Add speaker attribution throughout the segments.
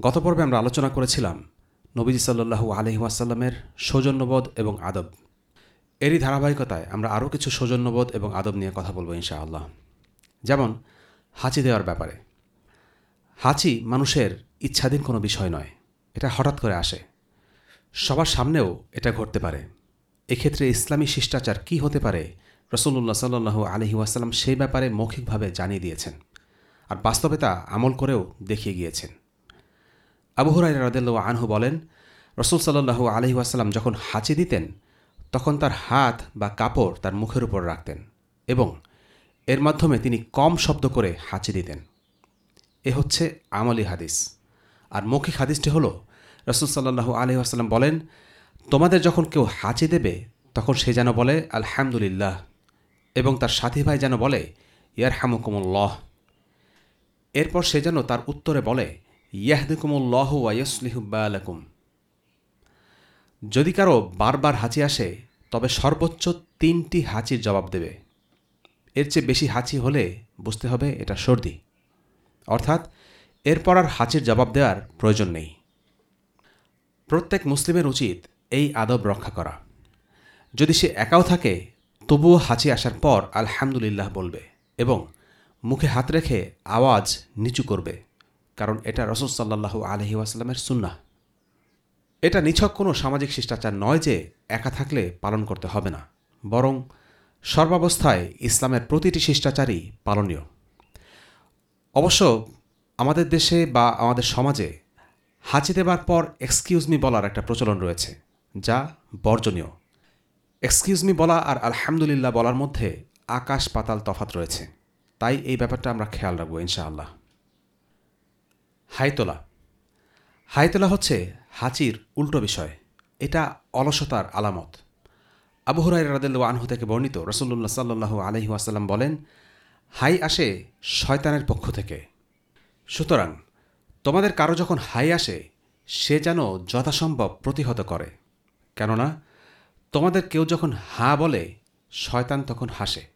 Speaker 1: গত পর্বে আমরা আলোচনা করেছিলাম নবীজি সাল্লু আলহি সৌজন্যবোধ এবং আদব। এরই ধারাবাহিকতায় আমরা আরও কিছু সৌজন্যবোধ এবং আদব নিয়ে কথা বলব ইনশাআল্লাহ। যেমন, হাঁচি দেওয়ার ব্যাপারে। হাঁচি মানুষের ইচ্ছাধীন কোনো বিষয় নয়, এটা হঠাৎ করে আসে। সবার সামনেও এটা ঘটতে পারে। এক্ষেত্রে ইসলামী শিষ্টাচার কি হতে পারে রসুল্লাহ সাল্লু আলহি সেই ব্যাপারে মৌখিকভাবে জানিয়ে দিয়েছেন। আর বাস্তবে তা আমল করেও দেখিয়ে গিয়েছেন। আবু হুরাই রাদেল্লা আনহু বলেন, রসুল সাল্লু আলহি ওয়াসাল্লাম যখন হাঁচি দিতেন, তখন তার হাত বা কাপড় তার মুখের উপর রাখতেন এবং এর মাধ্যমে তিনি কম শব্দ করে হাঁচি দিতেন। এ হচ্ছে আমলি হাদিস। আর মৌখিক হাদিসটি হল, রসুল সাল্লাহু আলহি আসাল্লাম বলেন, তোমাদের যখন কেউ হাঁচি দেবে, তখন সে যেন বলে, আলহামদুলিল্লাহ এবং তার সাথী ভাই যেন বলে ইয়ার হামুকুমুল্লহ এরপর সে যেন তার উত্তরে বলে ইয়াহদিকুমুল্লহ যদি কারও বারবার হাঁচি আসে, তবে সর্বোচ্চ তিনটি হাঁচির জবাব দেবে। এর চেয়ে বেশি হাঁচি হলে বুঝতে হবে এটা সর্দি। অর্থাৎ, এরপর আর হাঁচির জবাব দেওয়ার প্রয়োজন নেই। প্রত্যেক মুসলিমের উচিত এই আদব রক্ষা করা। যদি সে একাও থাকে, তবুও হাঁচি আসার পর আলহামদুলিল্লাহ বলবে এবং মুখে হাত রেখে আওয়াজ নিচু করবে। কারণ এটা রসদ সাল্লাহু আলহি ওয়াসাল্লামের সুন্না এটা নিছক কোনো সামাজিক শিষ্টাচার নয় যে একা থাকলে পালন করতে হবে না, বরং সর্বাবস্থায় ইসলামের প্রতিটি শিষ্টাচারই পালনীয়। অবশ্য আমাদের দেশে বা আমাদের সমাজে হাঁচি দেবার পর এক্সকিউজ মি বলার একটা প্রচলন রয়েছে, যা বর্জনীয়। এক্সকিউজ মি বলা আর আলহামদুলিল্লাহ বলার মধ্যে আকাশ পাতাল তফাত রয়েছে, তাই এই ব্যাপারটা আমরা খেয়াল রাখব ইনশাআল্লাহ। হাইতোলা। হাইতোলা হচ্ছে হাঁচির উল্টো বিষয়। এটা অলসতার আলামত। আবু হুরাই রাদেল্লা আনহু থেকে বর্ণিত রসুল্লাহ সাল্লু আলহি আসাল্লাম বলেন, হাই আসে শয়তানের পক্ষ থেকে। সুতরাং তোমাদের কারও যখন হাই আসে, সে যেন যথাসম্ভব প্রতিহত করে। কেননা, তোমাদের কেউ যখন হা বলে, শয়তান তখন হাসে।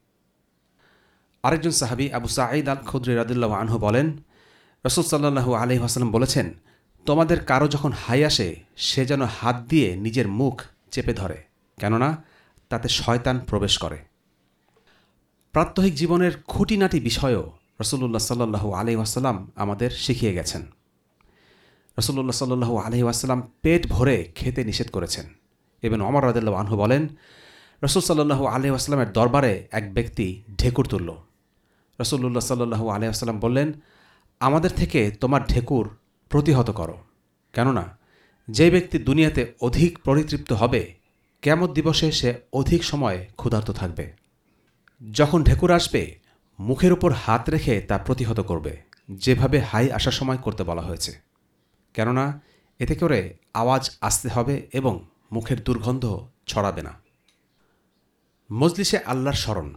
Speaker 1: আরেকজন সাহাবি আবু সাঈদ আল খুদ্রি রাদুল্লাহ আনহু বলেন রসুল সাল্লাহু আলহি আসাল্লাম বলেছেন, তোমাদের কারও যখন হাই আসে, সে যেন হাত দিয়ে নিজের মুখ চেপে ধরে, কেননা তাতে শয়তান প্রবেশ করে। প্রাত্যহিক জীবনের খুঁটিনাটি বিষয়ও রসুল্লাহ সাল্লু আলি আসাল্লাম আমাদের শিখিয়ে গেছেন। রসুল্লাহ সাল্লু আলহি আসাল্লাম পেট ভরে খেতে নিষেধ করেছেন। এবং অমর রাদিল্লা আনহু বলেন, রসুল সাল্লু আলহি দরবারে এক ব্যক্তি ঢেকুর তুলল। রসুল্লাহ সাল্লু আলহি আসাল্লাম বললেন আমাদের থেকে তোমার ঢেকুর প্রতিহত করো। কেননা, যে ব্যক্তি দুনিয়াতে অধিক পরিতৃপ্ত হবে কেমত দিবসে সে অধিক সময় ক্ষুধার্ত থাকবে। যখন ঢেকুর আসবে, মুখের উপর হাত রেখে তা প্রতিহত করবে, যেভাবে হাই আসার সময় করতে বলা হয়েছে। কেননা, এতে করে আওয়াজ আসতে হবে এবং মুখের দুর্গন্ধ ছড়াবে না। মজলিসে আল্লাহর স্মরণ।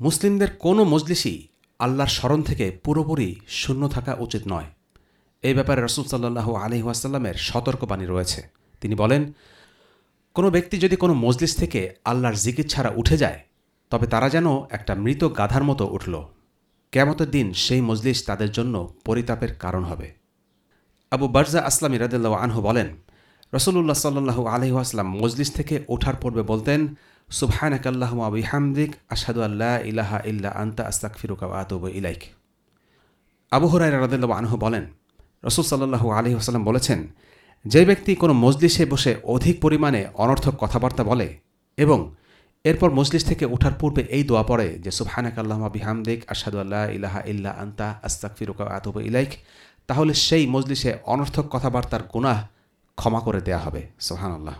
Speaker 1: মুসলিমদের কোনো মজলিসই আল্লাহর স্মরণ থেকে পুরোপুরি শূন্য থাকা উচিত নয়। এই ব্যাপারে রসুল আলি ওয়াসাল্লামের সতর্কবাণী রয়েছে। তিনি বলেন, কোনো ব্যক্তি যদি কোনো মজলিস থেকে আল্লাহর জিকির ছাড়া উঠে যায়, তবে তারা যেন একটা মৃত গাধার মতো উঠল। কেমতের দিন সেই মজলিস তাদের জন্য পরিতাপের কারণ হবে। আবু বার্জা আসলাম ইরাদুল্লাহ আনহু বলেন রসুল্লাহ সাল্লু আলহিহাস্লাম মজলিস থেকে ওঠার পূর্বে বলতেন সুবহানাক আল্লাহ আবিহামদিক আসাদু আল্লাহ ইলাহা ইল্লা আন্তা আস্তাক ফিরুকা আতব ইলাইক। আবু হরাই রাদুল্লাহ আনহু বলেন, রসুল সাল্লু আলহি আসাল্লাম বলেছেন, যে ব্যক্তি কোনো মজলিসে বসে অধিক পরিমাণে অনর্থক কথাবার্তা বলে এবং এরপর মজলিস থেকে ওঠার পূর্বে এই দোয়া পড়ে যে সুবহানাক আল্লাহ বিহামদিক আসাদু আল্লাহ ইলাহা ইল্লা আন্তা আস্তাক ফিরুকা আতব ইলাইক, তাহলে সেই মজলিসে অনর্থক কথাবার্তার গুনাহ ক্ষমা করে দেয়া হবে। সোহান আল্লাহ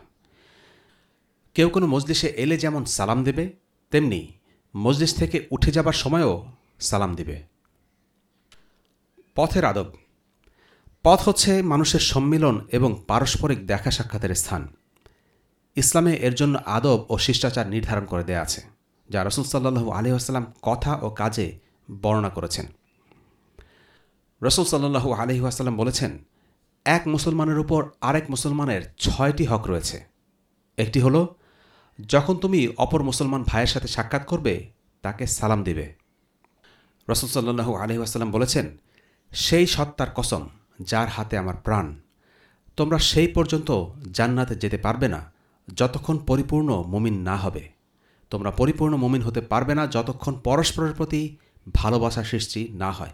Speaker 1: কেউ কোনো মজলিসে এলে যেমন সালাম দেবে, তেমনি মজলিস থেকে উঠে যাবার সময়ও সালাম দিবে। পথের আদব। পথ হচ্ছে মানুষের সম্মিলন এবং পারস্পরিক দেখা সাক্ষাতের স্থান। ইসলামে এর জন্য আদব ও শিষ্টাচার নির্ধারণ করে দেয়া আছে, যা রসুল সাল্লাহু আলী আসাল্লাম কথা ও কাজে বর্ণনা করেছেন। রসুল সাল্লাহু আলহি আসাল্লাম বলেছেন, এক মুসলমানের উপর আরেক মুসলমানের ছয়টি হক রয়েছে। একটি হলো যখন তুমি অপর মুসলমান ভাইয়ের সাথে সাক্ষাৎ করবে, তাকে সালাম দিবে। রসুল সাল্লাহু আলহি আসাল্লাম বলেছেন, সেই সত্তার কসম যার হাতে আমার প্রাণ, তোমরা সেই পর্যন্ত জান্নাতে যেতে পারবে না যতক্ষণ পরিপূর্ণ মুমিন না হবে। তোমরা পরিপূর্ণ মুমিন হতে পারবে না যতক্ষণ পরস্পরের প্রতি ভালোবাসা সৃষ্টি না হয়।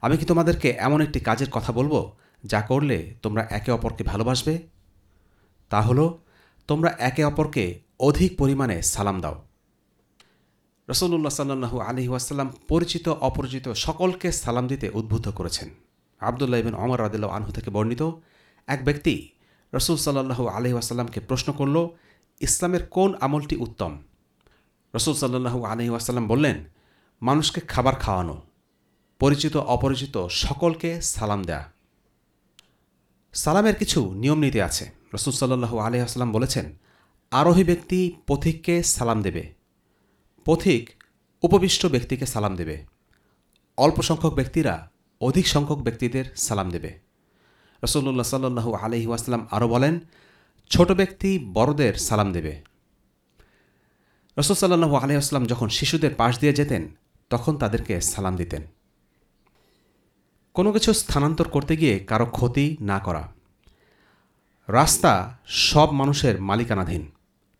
Speaker 1: আমি কি তোমাদেরকে এমন একটি কাজের কথা বলব যা করলে তোমরা একে অপরকে ভালোবাসবে? তা হলো তোমরা একে অপরকে অধিক পরিমাণে সালাম দাও। রসল্লা সাল্লু আলি ওয়াসাল্লাম পরিচিত, অপরিচিত সকলকে সালাম দিতে উদ্বুদ্ধ করেছেন। আবদুল্লাহ ইবিন অমর রাদিল্লা আনহু থেকে বর্ণিত এক ব্যক্তি রসুল সাল্লাহু আলহি আসাল্লামকে প্রশ্ন করল, ইসলামের কোন আমলটি উত্তম? রসুল সাল্লাহু আলহি আসাল্লাম বললেন, মানুষকে খাবার খাওয়ানো, পরিচিত, অপরিচিত সকলকে সালাম দেয়া। সালামের কিছু নিয়ম নীতি আছে। রসুল সাল্লাহু আলহি আসাল্লাম বলেছেন, আরোহী ব্যক্তি পথিককে সালাম দেবে। পথিক উপবিষ্ট ব্যক্তিকে সালাম দেবে। অল্প সংখ্যক ব্যক্তিরা অধিক সংখ্যক ব্যক্তিদের সালাম দেবে। রসল্লা সাল্লু আলহি আরও বলেন, ছোট ব্যক্তি বড়দের সালাম দেবে। রসুল সাল্লু আলহিহাস্লাম যখন শিশুদের পাশ দিয়ে যেতেন, তখন তাদেরকে সালাম দিতেন। কোনো কিছু স্থানান্তর করতে গিয়ে কারও ক্ষতি না করা। রাস্তা সব মানুষের মালিকানাধীন।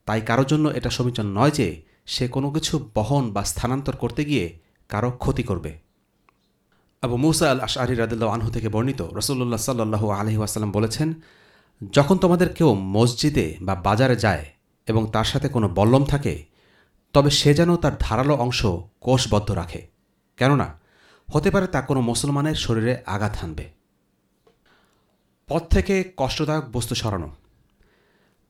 Speaker 1: তাই কারোর জন্য এটা সমীচন নয় যে সে কোনো কিছু বহন বা স্থানান্তর করতে গিয়ে কারও ক্ষতি করবে। আবু মুসা আল আশারি রাদিল্লা আনহু থেকে বর্ণিত রসুল্লাহ সাল্লু আলহি আসাল্লাম বলেছেন, যখন তোমাদের কেউ মসজিদে বা বাজারে যায় এবং তার সাথে কোনো বল্লম থাকে, তবে সে যেন তার ধারালো অংশ কোষবদ্ধ রাখে। কেননা হতে পারে তা কোনো মুসলমানের শরীরে আঘাত হানবে। পথ থেকে কষ্টদায়ক বস্তু সরানো।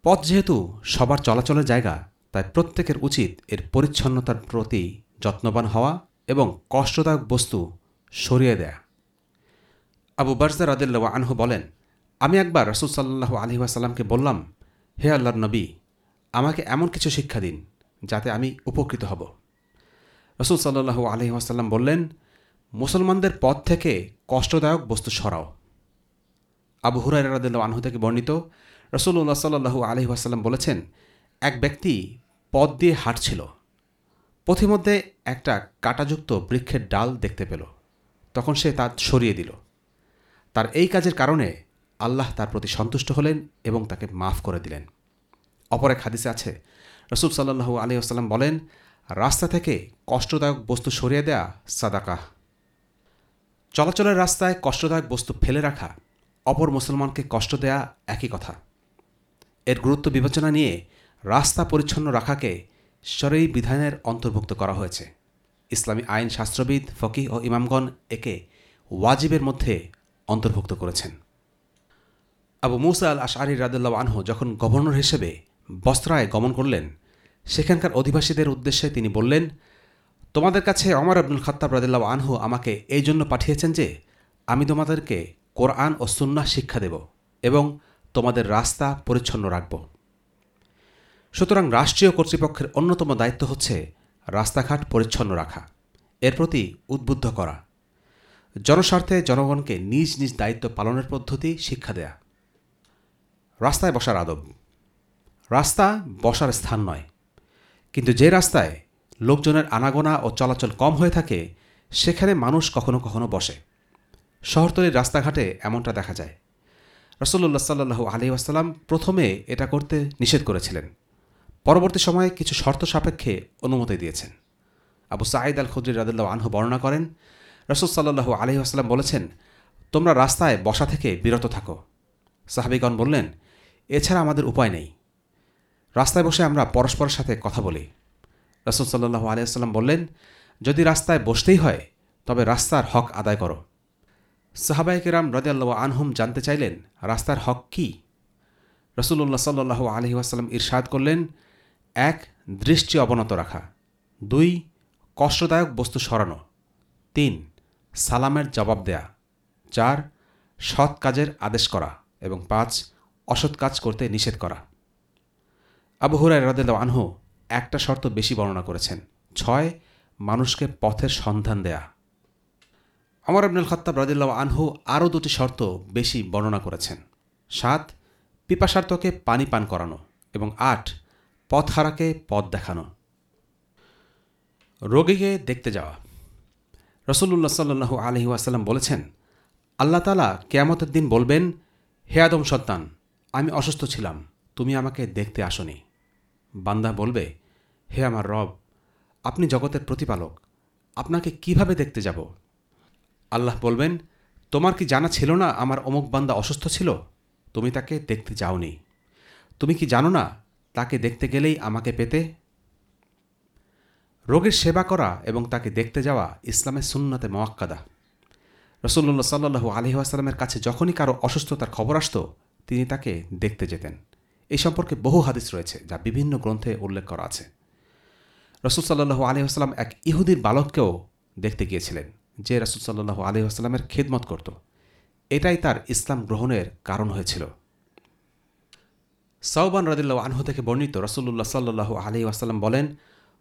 Speaker 1: পথ যেহেতু সবার চলাচলের জায়গা, তাই প্রত্যেকের উচিত এর পরিচ্ছন্নতার প্রতি যত্নবান হওয়া এবং কষ্টদায়ক বস্তু সরিয়ে দেয়া। আবু বার্জা রাদিল্লা আনহু বলেন, আমি একবার রসুল সাল্লাহ আলহি আসাল্লামকে বললাম, হে আল্লাহর নবী, আমাকে এমন কিছু শিক্ষা দিন যাতে আমি উপকৃত হব। রসুল সাল্লাহু আলহি আসাল্লাম বললেন মুসলমানদের পথ থেকে কষ্টদায়ক বস্তু সরাও। আবু হুরাই আনহু থেকে বর্ণিত রসুল্লাহ সাল্লাহু আলহি আসাল্লাম বলেছেন, এক ব্যক্তি পথ দিয়ে হাঁটছিল, পথিমধ্যে একটা কাটাযুক্ত বৃক্ষের ডাল দেখতে পেল। তখন সে তা সরিয়ে দিল। তার এই কাজের কারণে আল্লাহ তার প্রতি সন্তুষ্ট হলেন এবং তাকে মাফ করে দিলেন। অপর এক হাদিসে আছে, রসুল সাল্লাহু আলী আসাল্লাম বলেন, রাস্তা থেকে কষ্টদায়ক বস্তু সরিয়ে দেয়া সাদাকাহ চলাচলের রাস্তায় কষ্টদায়ক বস্তু ফেলে রাখা, অপর মুসলমানকে কষ্ট দেয়া একই কথা। এর গুরুত্ব বিবেচনা নিয়ে রাস্তা পরিচ্ছন্ন রাখাকে সরেই বিধানের অন্তর্ভুক্ত করা হয়েছে। ইসলামী আইন শাস্ত্রবিদ ফকি ও ইমামগণ একে ওয়াজিবের মধ্যে অন্তর্ভুক্ত করেছেন। আবু মুসা আল আশআরি রাদুল্লাহ আনহু যখন গভর্নর হিসেবে বস্ত্রায় গমন করলেন, সেখানকার অধিবাসীদের উদ্দেশ্যে তিনি বললেন তোমাদের কাছে অমর আব্দুল খত্তাব রাদিল্লাহ আনহু আমাকে এই জন্য পাঠিয়েছেন যে, আমি তোমাদেরকে কোরআন ও সুন্না শিক্ষা দেব এবং তোমাদের রাস্তা পরিচ্ছন্ন রাখব। সুতরাং রাষ্ট্রীয় কর্তৃপক্ষের অন্যতম দায়িত্ব হচ্ছে রাস্তাঘাট পরিচ্ছন্ন রাখা, এর প্রতি উদ্বুদ্ধ করা, জনস্বার্থে জনগণকে নিজ নিজ দায়িত্ব পালনের পদ্ধতি শিক্ষা দেয়া। রাস্তায় বসার আদব। রাস্তা বসার স্থান নয়, কিন্তু যে রাস্তায় লোকজনের আনাগোনা ও চলাচল কম হয়ে থাকে, সেখানে মানুষ কখনো কখনো বসে। শহরতলির রাস্তাঘাটে এমনটা দেখা যায়। রসল্লা সাল্লু আসাল্লাম প্রথমে এটা করতে নিষেধ করেছিলেন। পরবর্তী সময়ে কিছু শর্ত সাপেক্ষে অনুমতি দিয়েছেন। আবু সাঈদ আল খুদ্রি রাদুল্লাহ আনহু বর্ণনা করেন, রসুল সাল্লু আলি আসসালাম বলেছেন, তোমরা রাস্তায় বসা থেকে বিরত থাকো। সাহাবিগণ বললেন, এছাড়া আমাদের উপায় নেই। রাস্তায় বসে আমরা পরস্পরের সাথে কথা বলি। রসুল সাল্লু আলিয়াল্লাম বললেন, যদি রাস্তায় বসতেই হয়, তবে রাস্তার হক আদায় করো। সাহাবাইকেরাম রদিয়াল্লাহ আনহুম জানতে চাইলেন, রাস্তার হক কী? রসুল্লাহ সাল্লু আলহি আসাল্লাম ইরশাদ করলেন, এক, দৃষ্টি অবনত রাখা। দুই, কষ্টদায়ক বস্তু সরানো। তিন, সালামের জবাব দেয়া। চার, সৎ কাজের আদেশ করা। এবং পাঁচ, অসৎ কাজ করতে নিষেধ করা। আবু রাদেল আনহু একটা শর্ত বেশি বর্ণনা করেছেন। ছয়, মানুষকে পথের সন্ধান দেয়া। অমর আবনুল খত্তাব রাদিল্লাহ আনহু আরও দুটি শর্ত বেশি বর্ণনা করেছেন। সাত, পিপাসার্থকে পানি পান করানো এবং আট পথ হারাকে পথ দেখানো। রোগীকে দেখতে যাওয়া। রসুল্লাহ সাল্লু আলহি আসাল্লাম বলেছেন, আল্লাহ তালা কেয়ামতের দিন বলবেন, হে আদম সন্তান, আমি অসুস্থ ছিলাম, তুমি আমাকে দেখতে আসনি বান্দা বলবে হে আমার রব, আপনি জগতের প্রতিপালক, আপনাকে কীভাবে দেখতে যাব? আল্লাহ বলবেন, তোমার কি জানা ছিল না আমার অমুক বান্দা অসুস্থ ছিল? তুমি তাকে দেখতে যাওনি। তুমি কি জানো না তাকে দেখতে গেলেই আমাকে পেতে? রোগের সেবা করা এবং তাকে দেখতে যাওয়া ইসলামের সুন্নতে মোয়াক্কাদা। রসুল্লা সাল্লু আলহি আসালামের কাছে যখনই কারও অসুস্থতার খবর আসত, তিনি তাকে দেখতে যেতেন। এই সম্পর্কে বহু হাদিস রয়েছে, যা বিভিন্ন গ্রন্থে উল্লেখ করা আছে। রসুল সাল্লু আলহি আসসালাম এক ইহুদির বালককেও দেখতে গিয়েছিলেন, যে রসুল সাল্লু আলহি আসসালামের খেদমত করত। এটাই তার ইসলাম গ্রহণের কারণ হয়েছিল। সাউবান রদিল্লা আনহু থেকে বর্ণিত রসুল্লাহ সাল্লু আলহি আসাল্লাম বলেন,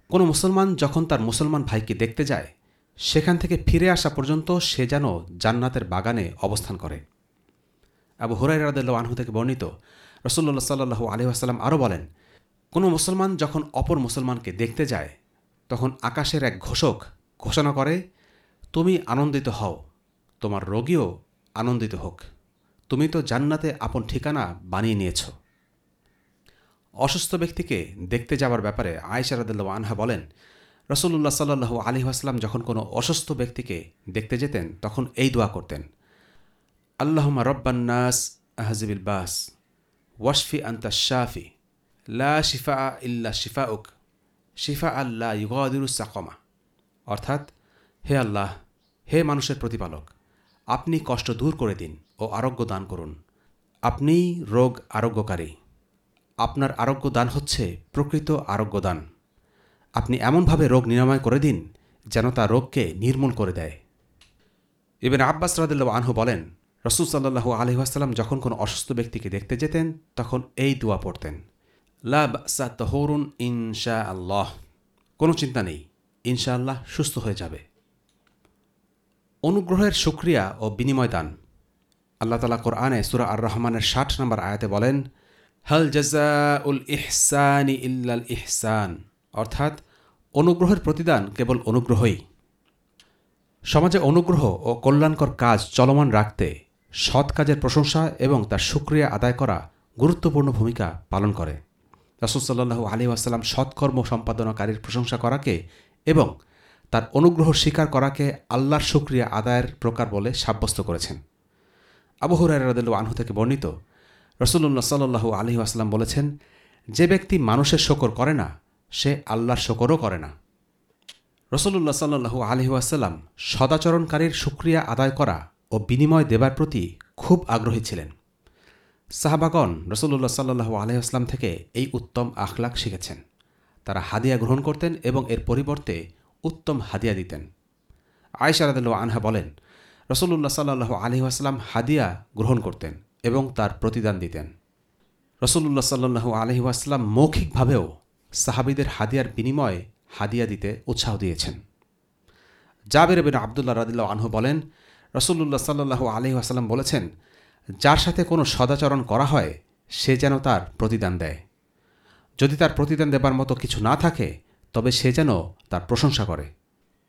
Speaker 1: কোনো মুসলমান যখন তার মুসলমান ভাইকে দেখতে যায়, সেখান থেকে ফিরে আসা পর্যন্ত সে যেন জান্নাতের বাগানে অবস্থান করে। আবু হুরাই রাদিল্লা আনহু থেকে বর্ণিত রসুল্লাহ সাল্লু আলহিহাস্লাম আরও বলেন কোনো মুসলমান যখন অপর মুসলমানকে দেখতে যায়, তখন আকাশের এক ঘোষক ঘোষণা করে, তুমি আনন্দিত হও, তোমার রোগীও আনন্দিত হোক। তুমি তো জান্নাতে আপন ঠিকানা বানিয়ে নিয়েছ। অসুস্থ ব্যক্তিকে দেখতে যাওয়ার ব্যাপারে আয়সা রাদিল্লা আনহা বলেন রসুল্লাহ সাল্লু আলী আসলাম যখন কোনো অসুস্থ ব্যক্তিকে দেখতে যেতেন, তখন এই দোয়া করতেন আল্লাহমা রব্বান্নাস আহজিবিল বাস, ওয়াশফি আন্তা লা শিফা ইল্লা শিফা উক শিফা আল্লাহ ইউগাদিরুস সাকমা অর্থাৎ, হে আল্লাহ, হে মানুষের প্রতিপালক, আপনি কষ্ট দূর করে দিন ও আরোগ্য দান করুন। আপনিই রোগ আরোগ্যকারী। আপনার আরোগ্য দান হচ্ছে প্রকৃত আরোগ্য দান। আপনি এমনভাবে রোগ নিরাময় করে দিন যেন তা রোগকে নির্মূল করে দেয়। এবার আব্বাস রাদিল্লা আনহু বলেন, রসুল সাল্লাহু আলহিহাস্লাম যখন কোনো অসুস্থ ব্যক্তিকে দেখতে যেতেন, তখন এই দোয়া পড়তেন। লাব তহরুন ইনশা আল্লাহ কোনো চিন্তা নেই ইনশা আল্লাহ সুস্থ হয়ে যাবে। অনুগ্রহের সুক্রিয়া ও বিনিময় দান। আল্লাহ তালা কোরআনে সুরা আর রহমানের ষাট নম্বর আয়াতে বলেন, হল জাজা উল ইহসানি ইল্লাল ইহসান। অর্থাৎ, অনুগ্রহের প্রতিদান কেবল অনুগ্রহই। সমাজে অনুগ্রহ ও কল্যাণকর কাজ চলমান রাখতে সৎ কাজের প্রশংসা এবং তার সুক্রিয়া আদায় করা গুরুত্বপূর্ণ ভূমিকা পালন করে। রাসুলসাল্লু আলী আসাল্লাম সৎকর্ম সম্পাদনাকারীর প্রশংসা করাকে এবং তার অনুগ্রহ স্বীকার করাকে আল্লাহর সুক্রিয়া আদায়ের প্রকার বলে সাব্যস্ত করেছেন। আবু হুরাই রাদিল্লু আনহু থেকে বর্ণিত রসুল্লাহ সাল্লু আলী বলেছেন, যে ব্যক্তি মানুষের শকর করে না, সে আল্লাহর শকরও করে না। রসল্লা সাল্লু আলহিউসাল্লাম সদাচরণকারীর সুক্রিয়া আদায় করা ও বিনিময় দেবার প্রতি খুব আগ্রহী ছিলেন। সাহাবাগণ রসল্লা সাল্লু আলহিহাস্লাম থেকে এই উত্তম আখলাক শিখেছেন। তারা হাদিয়া গ্রহণ করতেন এবং এর পরিবর্তে উত্তম হাদিয়া দিতেন। আয়সারাদ আনহা বলেন রসল্লা সাল্লু আলহিহাস্লাম হাদিয়া গ্রহণ করতেন এবং তার প্রতিদান দিতেন। রসল্লা সাল্লু আলহিহাস্লাম মৌখিকভাবেও সাহাবিদের হাদিয়ার বিনিময়ে হাদিয়া দিতে উৎসাহ দিয়েছেন। জাবের বিন আবদুল্লাহ রাদিল্লা আনহু বলেন রসুল্লাহ সাল্লু আলহি আসাল্লাম বলেছেন যার সাথে কোনো সদাচরণ করা হয়, সে যেন তার প্রতিদান দেয়। যদি তার প্রতিদান দেবার মতো কিছু না থাকে, তবে সে যেন তার প্রশংসা করে।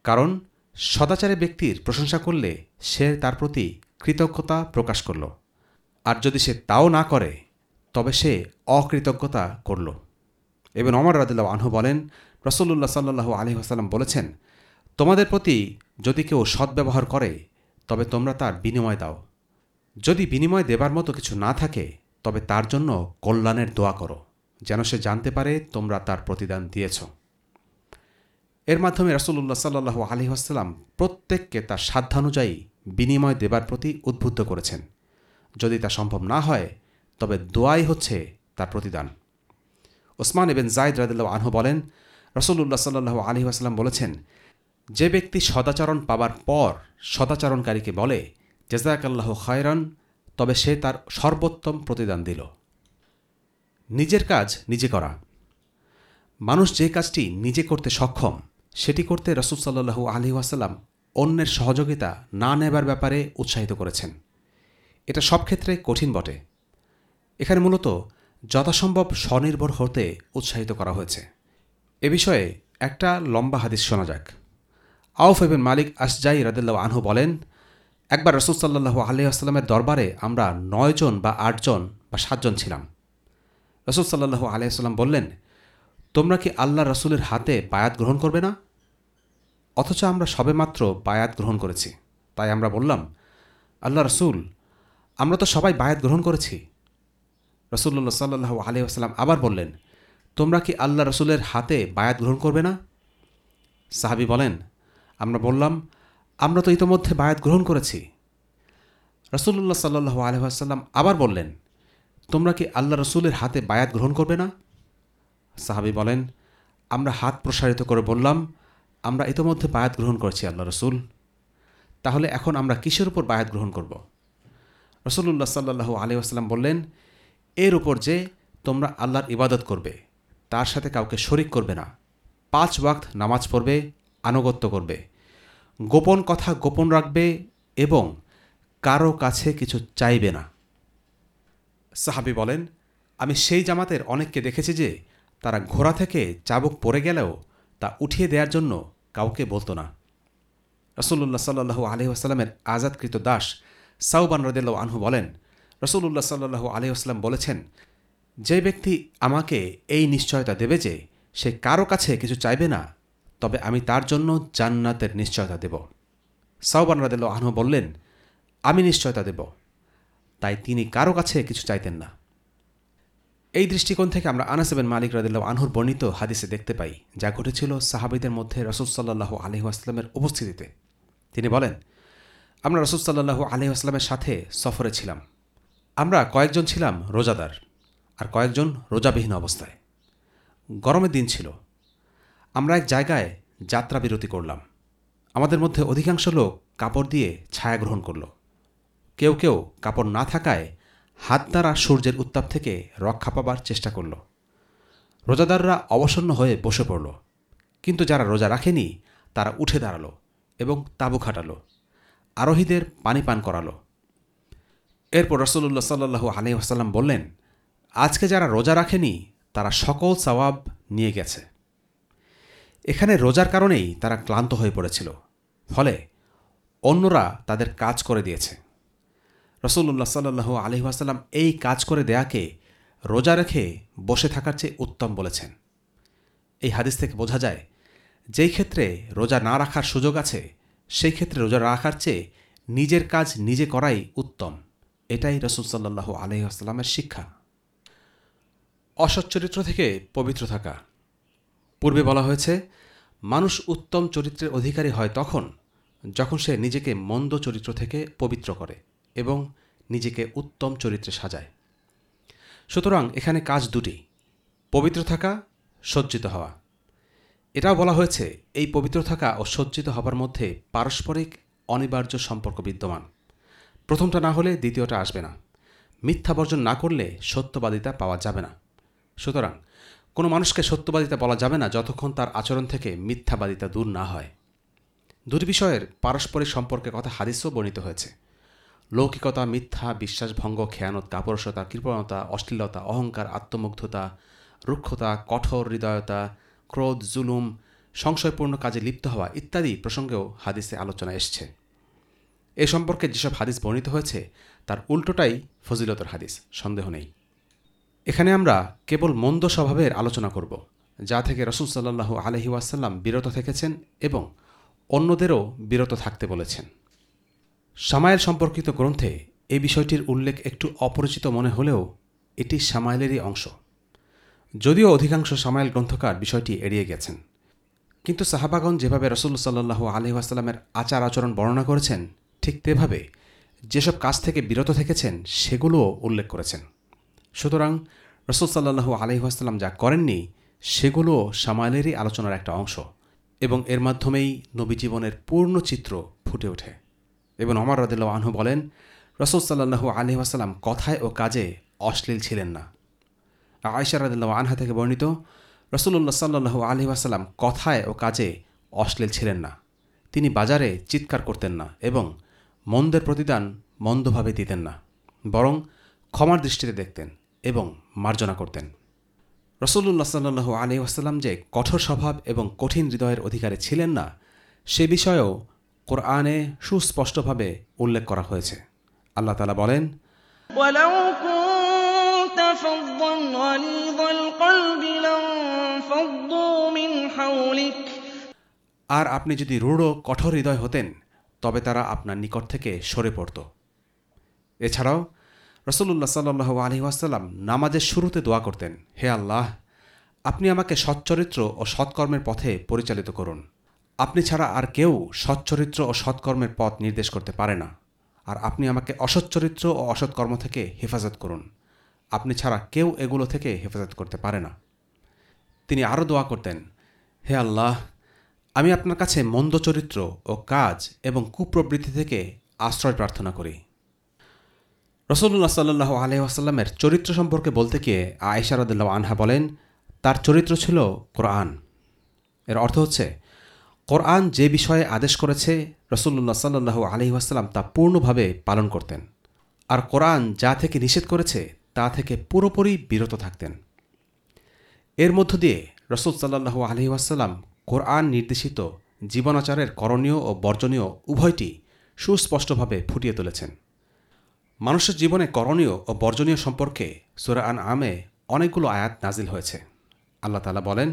Speaker 1: কারণ, সদাচারে ব্যক্তির প্রশংসা করলে সে তার প্রতি কৃতজ্ঞতা প্রকাশ করল। আর যদি সে তাও না করে, তবে সে অকৃতজ্ঞতা করল। এবং অমর রাদিল্লা আনহু বলেন রসল্লাহ সাল্লু আলী বলেছেন, তোমাদের প্রতি যদি কেউ সদ্ব্যবহার করে, তবে তোমরা তার বিনিময় দাও। যদি বিনিময় দেবার মতো কিছু না থাকে, তবে তার জন্য কল্যাণের দোয়া করো, যেন সে জানতে পারে তোমরা তার প্রতিদান দিয়েছ। এর মাধ্যমে রসল্লাহ সাল্লু আলী আসসালাম প্রত্যেককে তার সাধ্যানুযায়ী বিনিময় দেবার প্রতি উদ্বুদ্ধ করেছেন। যদি তা সম্ভব না হয়, তবে দোয়াই হচ্ছে তার প্রতিদান। ওসমান এবেন জায়দ রাদিল্লা আনহু বলেন রসুল্লাহ সাল্লু আলী আসলাম বলেছেন, যে ব্যক্তি সদাচরণ পাবার পর সদাচরণকারীকে বলে জেজাক আল্লাহ খায়রন, তবে সে তার সর্বোত্তম প্রতিদান দিল। নিজের কাজ নিজে করা। মানুষ যে কাজটি নিজে করতে সক্ষম, সেটি করতে রসুল সাল্লু আলহি ওয়াসাল্লাম অন্যের সহযোগিতা না নেবার ব্যাপারে উৎসাহিত করেছেন। এটা সব ক্ষেত্রে কঠিন বটে। এখানে মূলত যথাসম্ভব স্বনির্ভর হতে উৎসাহিত করা হয়েছে। এ বিষয়ে একটা লম্বা হাদিস শোনা যাক। আউফ এবেন মালিক আসজাই রাদিল্লাহ আনহু বলেন একবার রসুল সাল্লাহু আলি আসসালামের দরবারে আমরা নয়জন বা আটজন বা সাতজন ছিলাম। রসুল সাল্লাহু আলিয়াল্লাম বললেন, তোমরা কি আল্লাহ রসুলের হাতে বায়াত গ্রহণ করবে না? অথচ আমরা সবেমাত্র বায়াত গ্রহণ করেছি। তাই আমরা বললাম, আল্লাহ রসুল, আমরা তো সবাই বায়াত গ্রহণ করেছি। রসুল্লা সাল্লাহু আলি আসসালাম আবার বললেন, তোমরা কি আল্লাহ রসুলের হাতে বায়াত গ্রহণ করবে না? সাহাবি বলেন, আমরা বললাম আমরা তো ইতোমধ্যে বায়াত গ্রহণ করেছি। রসুল্লাহ সাল্লু আলহাম আবার বললেন, তোমরা কি আল্লাহ রসুলের হাতে বায়াত গ্রহণ করবে না? সাহাবি বলেন, আমরা হাত প্রসারিত করে বললাম, আমরা ইতোমধ্যে বায়াত গ্রহণ করেছি আল্লাহ রসুল। তাহলে এখন আমরা কিসের উপর বায়াত গ্রহণ করব? রসুল্লাহ সাল্লু আলহাম বললেন, এর উপর যে তোমরা আল্লাহর ইবাদত করবে, তার সাথে কাউকে শরিক করবে না। পাঁচ ওয়াক্ত নামাজ পড়বে, আনুগত্য করবে। গোপন কথা গোপন রাখবে এবং কারও কাছে কিছু চাইবে না। সাহাবি বলেন, আমি সেই জামাতের অনেককে দেখেছি যে তারা ঘোড়া থেকে চাবুক পড়ে গেলেও তা উঠিয়ে দেওয়ার জন্য কাউকে বলতো না। রসুল্লাহ সাল্লু আলহিহাস্লামের আজাদকৃত দাস সাউবান রদিল্লা আনহু বলেন রসুল্লাহ সাল্লু আলহিহাস্লাম বলেছেন, যে ব্যক্তি আমাকে এই নিশ্চয়তা দেবে যে সে কারও কাছে কিছু চাইবে না তবে আমি তার জন্য জান্নাতের নিশ্চয়তা দেব। সাউবান রাদেল আহ বললেন, আমি নিশ্চয়তা দেব। তাই তিনি কারও কাছে কিছু চাইতেন না। এই দৃষ্টিকোণ থেকে আমরা আনাসেবেন মালিক রাদিল্লাহ আনহুর বর্ণিত হাদিসে দেখতে পাই, যা ঘটেছিল সাহাবিদের মধ্যে রসুলসাল্লাহু আলহিহাস্লামের উপস্থিতিতে। তিনি বলেন, আমরা রসুলসাল্লাহু আলহিহাস্লামের সাথে সফরে ছিলাম। আমরা কয়েকজন ছিলাম রোজাদার আর কয়েকজন রোজাবিহীন অবস্থায়। গরমের দিন ছিল। আমরা এক জায়গায় যাত্রা বিরতি করলাম। আমাদের মধ্যে অধিকাংশ লোক কাপড় দিয়ে ছায়া গ্রহণ করল। কেউ কেউ কাপড় না থাকায় হাত দ্বারা সূর্যের উত্তাপ থেকে রক্ষা পাবার চেষ্টা করল। রোজাদাররা অবসন্ন হয়ে বসে পড়ল। কিন্তু যারা রোজা রাখেনি, তারা উঠে দাঁড়াল এবং তাবু খাটালো। আরোহীদের পানি পান করালো। এরপর রসুল্লাহ সাল্লু আলি আসাল্লাম বললেন, আজকে যারা রোজা রাখেনি, তারা সকল সওয়াব নিয়ে গেছে। এখানে রোজার কারণেই তারা ক্লান্ত হয়ে পড়েছিল। ফলে অন্যরা তাদের কাজ করে দিয়েছে। রসুল্লাহ সাল্লু আলহিহাসাল্লাম এই কাজ করে দেয়াকে রোজা রেখে বসে থাকার চেয়ে উত্তম বলেছেন। এই হাদিস থেকে বোঝা যায়, যেই ক্ষেত্রে রোজা না রাখার সুযোগ আছে, সেই ক্ষেত্রে রোজা রাখার চেয়ে নিজের কাজ নিজে করাই উত্তম। এটাই রসুল সাল্লাহু আলহিহাস্লামের শিক্ষা। অসচ্চরিত্র থেকে পবিত্র থাকা। পূর্বে বলা হয়েছে, মানুষ উত্তম চরিত্রের অধিকারী হয় তখন যখন সে নিজেকে মন্দ চরিত্র থেকে পবিত্র করে এবং নিজেকে উত্তম চরিত্রে সাজায়। সুতরাং এখানে কাজ দুটি, পবিত্র থাকা, সজ্জিত হওয়া। এটাও বলা হয়েছে, এই পবিত্র থাকা ও সজ্জিত হবার মধ্যে পারস্পরিক অনিবার্য সম্পর্ক বিদ্যমান। প্রথমটা না হলে দ্বিতীয়টা আসবে না। মিথ্যা বর্জন না করলে সত্যবাদিতা পাওয়া যাবে না। সুতরাং কোনো মানুষকে সত্যবাদিতা বলা যাবে না যতক্ষণ তার আচরণ থেকে মিথ্যাবাদিতা দূর না হয়। দুটি বিষয়ের পারস্পরিক সম্পর্কে কথা হাদিসও বর্ণিত হয়েছে। লৌকিকতা, মিথ্যা, বিশ্বাসভঙ্গ, খেয়ানত, কাপরসতা, কৃপণতা, অশ্লীলতা, অহংকার, আত্মমুগ্ধতা, রুক্ষতা, কঠোর হৃদয়তা, ক্রোধ, জুলুম, সংশয়পূর্ণ কাজে লিপ্ত হওয়া ইত্যাদি প্রসঙ্গেও হাদিসে আলোচনা এসছে। এ সম্পর্কে যেসব হাদিস বর্ণিত হয়েছে, তার উল্টোটাই ফজিলতর হাদিস, সন্দেহ নেই। এখানে আমরা কেবল মন্দ স্বভাবের আলোচনা করব, যা থেকে রসুল সাল্লাহু আলহি ওয়াসাল্লাম বিরত থেকেছেন এবং অন্যদেরও বিরত থাকতে বলেছেন। সামায়েল সম্পর্কিত গ্রন্থে এই বিষয়টির উল্লেখ একটু অপরিচিত মনে হলেও এটি সামাইলেরই অংশ। যদিও অধিকাংশ সামাইল গ্রন্থকার বিষয়টি এড়িয়ে গেছেন, কিন্তু সাহাবাগন যেভাবে রসুল সাল্লাহু আলহি আসাল্লামের আচার আচরণ বর্ণনা করেছেন, ঠিক তেভাবে যেসব কাজ থেকে বিরত থেকেছেন, সেগুলোও উল্লেখ করেছেন। সুতরাং রসুল সাল্লাহু আলহিহাস্লাম যা করেননি সেগুলোও সামাইলেরই আলোচনার একটা অংশ এবং এর মাধ্যমেই নবী জীবনের পূর্ণ চিত্র ফুটে ওঠে। এবং অমর রদুল্লাহ আনহু বলেন, রসুল সাল্লাহু আলহি আসাল্লাম কথায় ও কাজে অশ্লীল ছিলেন না। আয়সা রাদিল্লাহ আনহা থেকে বর্ণিত রসুল্লাহ সাল্লাহু আলহি আসাল্লাম কথায় ও কাজে অশ্লীল ছিলেন না। তিনি বাজারে চিৎকার করতেন না এবং মন্দের প্রতিদান মন্দভাবে দিতেন না, বরং ক্ষমার দৃষ্টিতে দেখতেন। এবং মার্জনা করতেন। রসুল্লাহ সাল্লাহ আলী ওয়াসাল্লাম যে কঠোর স্বভাব এবং কঠিন হৃদয়ের অধিকারে ছিলেন না সে বিষয়েও কোরআনে সুস্পষ্টভাবে উল্লেখ করা হয়েছে। আল্লাহ তালা বলেন আর আপনি যদি রূঢ় কঠোর হৃদয় হতেন তবে তারা আপনার নিকট থেকে সরে পড়ত। এছাড়াও রসুল্লাহ সাল্লু আলহি আসাল্লাম নামাজের শুরুতে দোয়া করতেন, হে আল্লাহ, আপনি আমাকে সচ্চরিত্র ও সৎকর্মের পথে পরিচালিত করুন। আপনি ছাড়া আর কেউ সচ্চরিত্র ও সৎকর্মের পথ নির্দেশ করতে পারে না। আর আপনি আমাকে অসচ্চরিত্র ও অসৎকর্ম থেকে হেফাজত করুন। আপনি ছাড়া কেউ এগুলো থেকে হেফাজত করতে পারে না। তিনি আরও দোয়া করতেন, হে আল্লাহ, আমি আপনার কাছে মন্দ চরিত্র ও কাজ এবং কুপ্রবৃত্তি থেকে আশ্রয় প্রার্থনা করি। রসল্লাহ সাল্লু আলহামের চরিত্র সম্পর্কে বলতে গিয়ে আয়েশারদুল্লাহ আনহা বলেন, তার চরিত্র ছিল কোরআন। এর অর্থ হচ্ছে, কোরআন যে বিষয়ে আদেশ করেছে রসুল্লাহ সাল্লু আলহি আসাল্লাম তা পূর্ণভাবে পালন করতেন। আর কোরআন যা থেকে নিষেধ করেছে, তা থেকে পুরোপুরি বিরত থাকতেন। এর মধ্য দিয়ে রসুল সাল্লাহু আলহি আসাল্লাম কোরআন নির্দেশিত জীবনাচারের করণীয় ও বর্জনীয় উভয়টি সুস্পষ্টভাবে ফুটিয়ে তুলেছেন। মানুষের জীবনে করণীয় ও বর্জনীয় সম্পর্কে সুরা আন আমে অনেকগুলো আয়াত নাজিল হয়েছে আল্লাহ তালা বলেন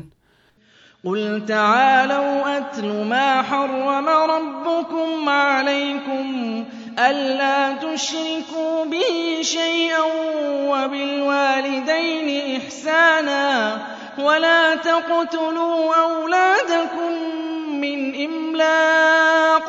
Speaker 2: قل تعالوا أتل ما حرم ربكم عليكم ألا تشركوا به شيئا وبالوالدين إحسانا ولا تقتلوا أولادكم من إملاق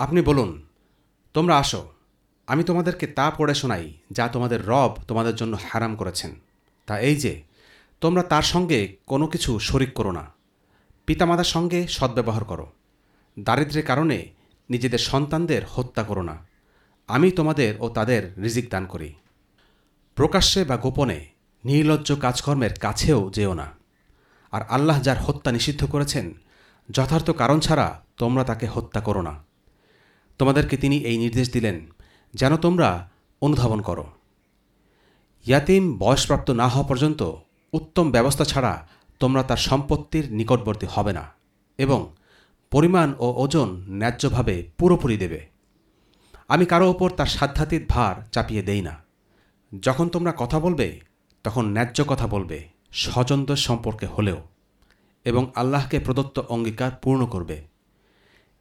Speaker 1: আপনি বলুন, তোমরা আসো, আমি তোমাদেরকে তা পড়ে শোনাই, যা তোমাদের রব তোমাদের জন্য হারাম করেছেন। তা এই যে, তোমরা তার সঙ্গে কোনো কিছু শরিক করো না। পিতামাতার সঙ্গে সদ্ব্যবহার করো। দারিদ্র্যের কারণে নিজেদের সন্তানদের হত্যা করো না। আমি তোমাদের ও তাদের রিজিক দান করি। প্রকাশ্যে বা গোপনে নির্লজ্জ কাজকর্মের কাছেও যেও না। আর আল্লাহ যার হত্যা নিষিদ্ধ করেছেন, যথার্থ কারণ ছাড়া তোমরা তাকে হত্যা করো না। তোমাদেরকে তিনি এই নির্দেশ দিলেন, যেন তোমরা অনুধাবন করো। ইয়াতিম বয়সপ্রাপ্ত না হওয়া পর্যন্ত উত্তম ব্যবস্থা ছাড়া তোমরা তার সম্পত্তির নিকটবর্তী হবে না এবং পরিমাণ ও ওজন ন্যায্যভাবে পুরোপুরি দেবে। আমি কারও ওপর তার সাধ্যাতীত ভার চাপিয়ে দেই না। যখন তোমরা কথা বলবে, তখন ন্যায্য কথা বলবে, স্বজনদের সম্পর্কে হলেও, এবং আল্লাহকে প্রদত্ত অঙ্গীকার পূর্ণ করবে।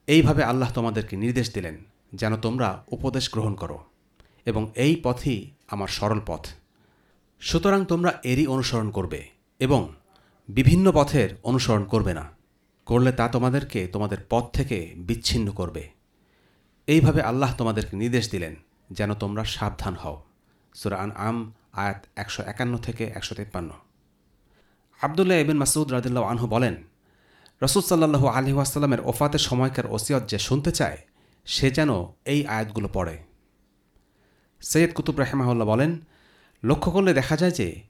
Speaker 1: এইভাবে আল্লাহ তোমাদেরকে নির্দেশ দিলেন যেন তোমরা উপদেশ গ্রহণ করো এবং এই পথই আমার সরল পথ। সুতরাং তোমরা এরই অনুসরণ করবে এবং বিভিন্ন পথের অনুসরণ করবে না। করলে তা তোমাদেরকে তোমাদের পথ থেকে বিচ্ছিন্ন করবে। এইভাবে আল্লাহ তোমাদেরকে নির্দেশ দিলেন যেন তোমরা সাবধান হও। সুরান আম আয়াত একশো একান্ন থেকে একশো তেপ্পান্ন। আবদুল্লাহ ইবিন মাসুদ রাদিল্লাহ আনহু বলেন রসুল সাল্লাহু আলহি আসাল্লামের ওফাতের সময়কার ওসিয়ত যে শুনতে চায়, সে যেন এই আয়াতগুলো পড়ে। সৈয়দ কুতুব রাহেমাহুল্লাহ বলেন, লক্ষ্য করলে দেখা যায় যে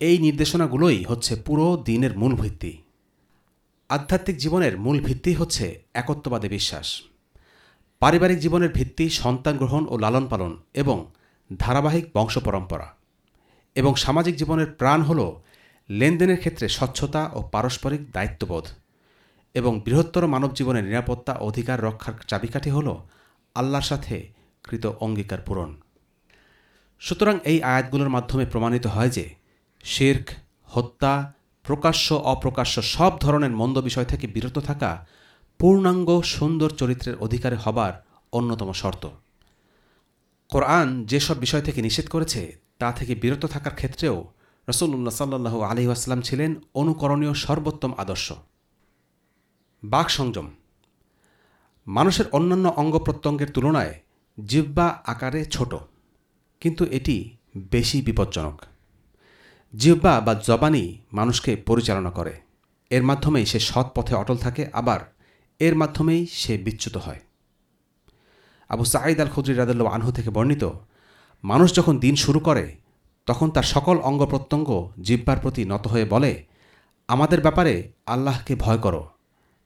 Speaker 1: এই নির্দেশনাগুলোই হচ্ছে পুরো দিনের মূল ভিত্তি। আধ্যাত্মিক জীবনের মূল ভিত্তি হচ্ছে একত্ববাদে বিশ্বাস। পারিবারিক জীবনের ভিত্তি সন্তান গ্রহণ ও লালন পালন এবং ধারাবাহিক বংশ পরম্পরা। এবং সামাজিক জীবনের প্রাণ হল লেনদেনের ক্ষেত্রে স্বচ্ছতা ও পারস্পরিক দায়িত্ববোধ। এবং বৃহত্তর মানব জীবনের নিরাপত্তা অধিকার রক্ষার চাবিকাঠি হল আল্লাহর সাথে কৃত অঙ্গীকার পূরণ। সুতরাং এই আয়াতগুলোর মাধ্যমে প্রমাণিত হয় যে শির্ক, হত্যা, প্রকাশ্য, অপ্রকাশ্য সব ধরনের মন্দ বিষয় থেকে বিরত থাকা পূর্ণাঙ্গ সুন্দর চরিত্রের অধিকারে হবার অন্যতম শর্ত। কোরআন যেসব বিষয় থেকে নিষেধ করেছে, তা থেকে বিরত থাকার ক্ষেত্রেও রসুল্লাহ সাল্লু আলহিহাস্লাম ছিলেন অনুকরণীয় সর্বোত্তম আদর্শ। বাক সংযম মানুষের অন্যান্য অঙ্গ প্রত্যঙ্গের তুলনায় জিব্বা আকারে ছোট, কিন্তু এটি বেশি বিপজ্জনক। জিহ্বা বা জবানি মানুষকে পরিচালনা করে, এর মাধ্যমেই সে সৎ পথে অটল থাকে, আবার এর মাধ্যমেই সে বিচ্যুত হয়। আবু সাঈদ আল খুদ্রি রাদুল্লাহ আনহু থেকে বর্ণিত, মানুষ যখন দিন শুরু করে, তখন তার সকল অঙ্গ প্রত্যঙ্গ জিব্বার প্রতি নত হয়ে বলে, আমাদের ব্যাপারে আল্লাহকে ভয় করো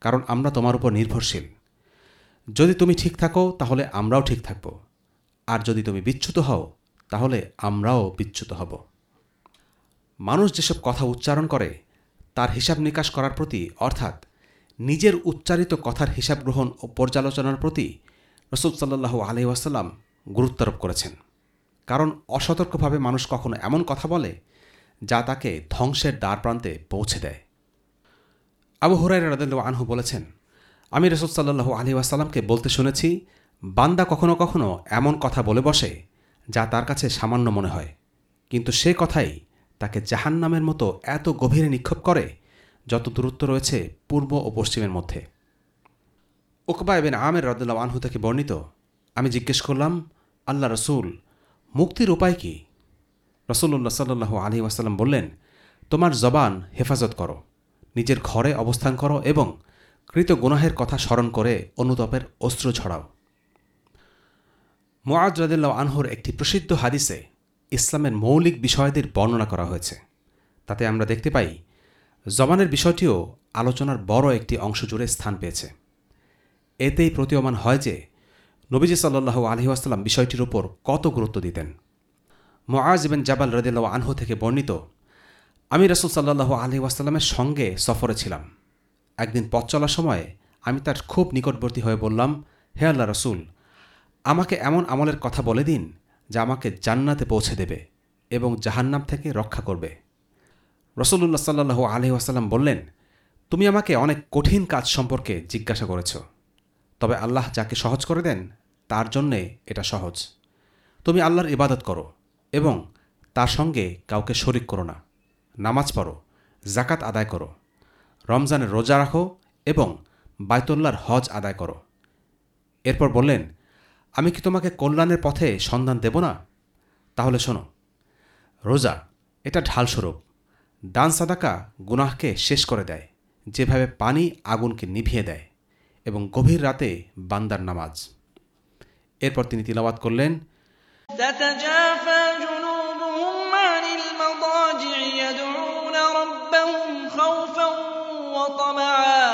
Speaker 1: কারণ আমরা তোমার উপর নির্ভরশীল। যদি তুমি ঠিক থাকো, তাহলে আমরাও ঠিক থাকব। আর যদি তুমি বিচ্যুত হও, তাহলে আমরাও বিচ্যুত হব। মানুষ যেসব কথা উচ্চারণ করে, তার হিসাব নিকাশ করার প্রতি, অর্থাৎ নিজের উচ্চারিত কথার হিসাব গ্রহণ ও পর্যালোচনার প্রতি রসুল সাল্লাহু আলহি ওয়াসাল্লাম গুরুত্বারোপ করেছেন। কারণ অসতর্কভাবে মানুষ কখনো এমন কথা বলে, যা তাকে ধ্বংসের দ্বার প্রান্তে পৌঁছে দেয়। আবু হুরাই রাদুল্লাহ আনহু বলেছেন, আমি রসুল সাল্লাহু আলহি ওয়াসাল্লামকে বলতে শুনেছি, বান্দা কখনো কখনো এমন কথা বলে বসে যা তার কাছে সামান্য মনে হয়। কিন্তু সে কথাই তাকে জাহান্নামের মতো এত গভীরে নিক্ষেপ করে যত দূরত্ব রয়েছে পূর্ব ও পশ্চিমের মধ্যে। উকবা এবেন আমের রদুল্লাহ আনহু থেকে বর্ণিত, আমি জিজ্ঞেস করলাম, আল্লাহ রসুল, মুক্তির উপায় কি? রসুল্লাহ সাল্লু আলহি ওয়াসাল্লাম বললেন, তোমার জবান হেফাজত করো। নিজের ঘরে অবস্থান করো এবং কৃত গুনাহের কথা স্মরণ করে অনুতপের অস্ত্র ছড়াও। মোয়াজ রদুল্লাহ আনহুর একটি প্রসিদ্ধ হাদিসে ইসলামের মৌলিক বিষয়দের বর্ণনা করা হয়েছে। তাতে আমরা দেখতে পাই, জবানের বিষয়টিও আলোচনার বড় একটি অংশ জুড়ে স্থান পেয়েছে। এতেই প্রতীয়মান হয় যে, নবীজি সাল্লু আলহিহাস্লাম বিষয়টির উপর কত গুরুত্ব দিতেন। মোয়াজ ইবেন জাবাল রদিল্লা আনহু থেকে বর্ণিত আমি রসুল সাল্লাহু আলহিহাস্লামের সঙ্গে সফরে ছিলাম। একদিন পথ চলার সময় আমি তার খুব নিকটবর্তী হয়ে বললাম, হে আল্লাহ রসুল, আমাকে এমন আমলের কথা বলে দিন যা আমাকে জান্নাতে পৌঁছে দেবে এবং জাহান্নাম থেকে রক্ষা করবে। রসুল্লাহ সাল্লু আলহি আসাল্লাম বললেন, তুমি আমাকে অনেক কঠিন কাজ সম্পর্কে জিজ্ঞাসা করেছ, তবে আল্লাহ যাকে সহজ করে দেন, তার জন্যে এটা সহজ। তুমি আল্লাহর ইবাদত করো এবং তার সঙ্গে কাউকে শরিক করো না। নামাজ পড়ো জাকাত আদায় করো রমজানের রোজা রাখো এবং বায়তুল্লাহর হজ আদায় করো এরপর বললেন আমি কি তোমাকে কল্যাণের পথে সন্ধান দেব না তাহলে শোনো রোজা এটা ঢালস্বরূপ দান সাদাকা গুনাহকে শেষ করে দেয় যেভাবে পানি আগুনকে নিভিয়ে দেয় এবং গভীর রাতে বান্দার নামাজ এরপর তিনি তিলাবাত করলেন
Speaker 2: تتجافى جنوبهم عن المضاجع يدعون ربهم خوفا وطمعا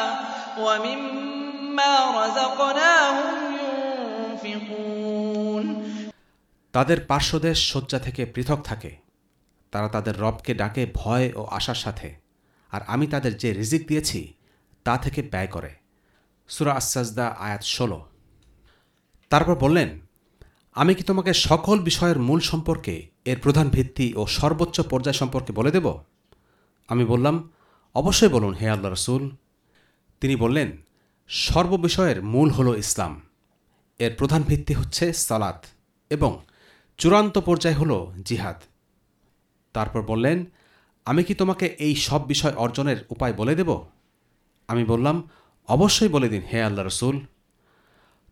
Speaker 2: ومما رزقناهم ينفقون
Speaker 1: তাদের পার্শ্বদেশ শয্যা থেকে পৃথক থাকে তারা তাদের রবকে ডাকে ভয় ও আশার সাথে আর আমি তাদের যে রিজিক দিয়েছি তা থেকে ব্যয় করে সুরা আসাজদা আয়াত ষোলো তারপর বললেন আমি কি তোমাকে সকল বিষয়ের মূল সম্পর্কে, এর প্রধান ভিত্তি ও সর্বোচ্চ পর্যায় সম্পর্কে বলে দেব? আমি বললাম, অবশ্যই বলুন হে আল্লাহ রসুল। তিনি বললেন সর্ববিষয়ের মূল হল ইসলাম। এর প্রধান ভিত্তি হচ্ছে সালাত এবং চূড়ান্ত পর্যায় হল জিহাদ। তারপর বললেন, আমি কি তোমাকে এই সব বিষয় অর্জনের উপায় বলে দেব? আমি বললাম, অবশ্যই বলে দিন হে আল্লাহ রসুল।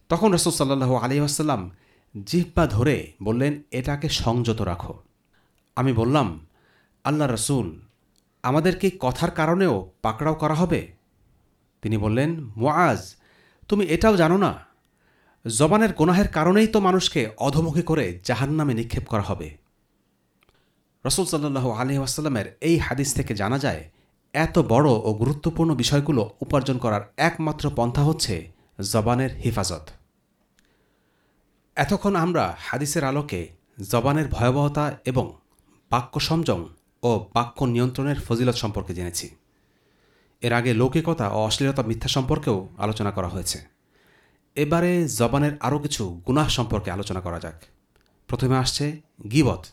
Speaker 1: তখন রসুল সাল্লাহ আলী আসাল্লাম জিহ্বা ধরে বললেন, এটাকে সংযত রাখো। আমি বললাম, আল্লাহ রসুল আমাদেরকে কথার কারণেও পাকড়াও করা হবে? তিনি বললেন মোয়াজ তুমি এটাও জানো না, জবানের গোনাহের কারণেই তো মানুষকে অধমুখী করে জাহান্নামে নিক্ষেপ করা হবে। রসুল সাল্লাহ আসাল্লামের এই হাদিস থেকে জানা যায়, এত বড় ও গুরুত্বপূর্ণ বিষয়গুলো উপার্জন করার একমাত্র পন্থা হচ্ছে জবানের হেফাজত। এতক্ষণ আমরা হাদিসের আলোকে জবানের ভয়াবহতা এবং বাক্য সংযম ও বাক্য নিয়ন্ত্রণের ফজিলত সম্পর্কে জেনেছি। এর আগে লৌকিকতা ও অশ্লীলতা মিথ্যা সম্পর্কেও আলোচনা করা হয়েছে। এবারে জবানের আরও কিছু গুনাহ সম্পর্কে আলোচনা করা যাক। প্রথমে আসছে গিবত।